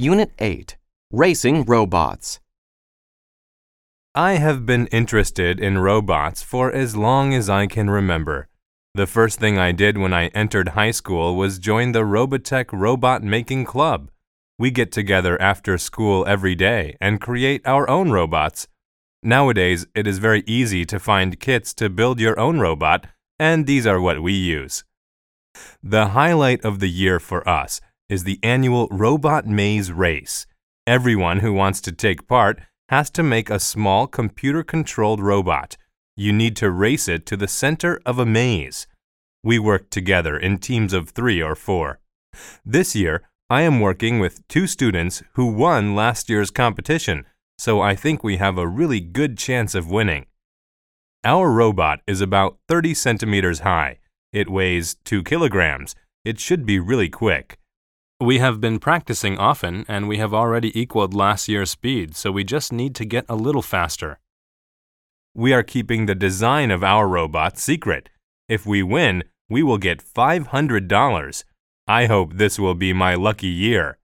Unit 8 Racing Robots. I have been interested in robots for as long as I can remember. The first thing I did when I entered high school was join the Robotech Robot Making Club. We get together after school every day and create our own robots. Nowadays, it is very easy to find kits to build your own robot, and these are what we use. The highlight of the year for us is the annual Robot Maze Race. Everyone who wants to take part has to make a small computer controlled robot. You need to race it to the center of a maze. We work together in teams of three or four. This year, I am working with two students who won last year's competition, so I think we have a really good chance of winning. Our robot is about 30 centimeters high. It weighs 2 kilograms. It should be really quick. We have been practicing often and we have already equaled last year's speed, so we just need to get a little faster. We are keeping the design of our robot secret. If we win, we will get $500. I hope this will be my lucky year.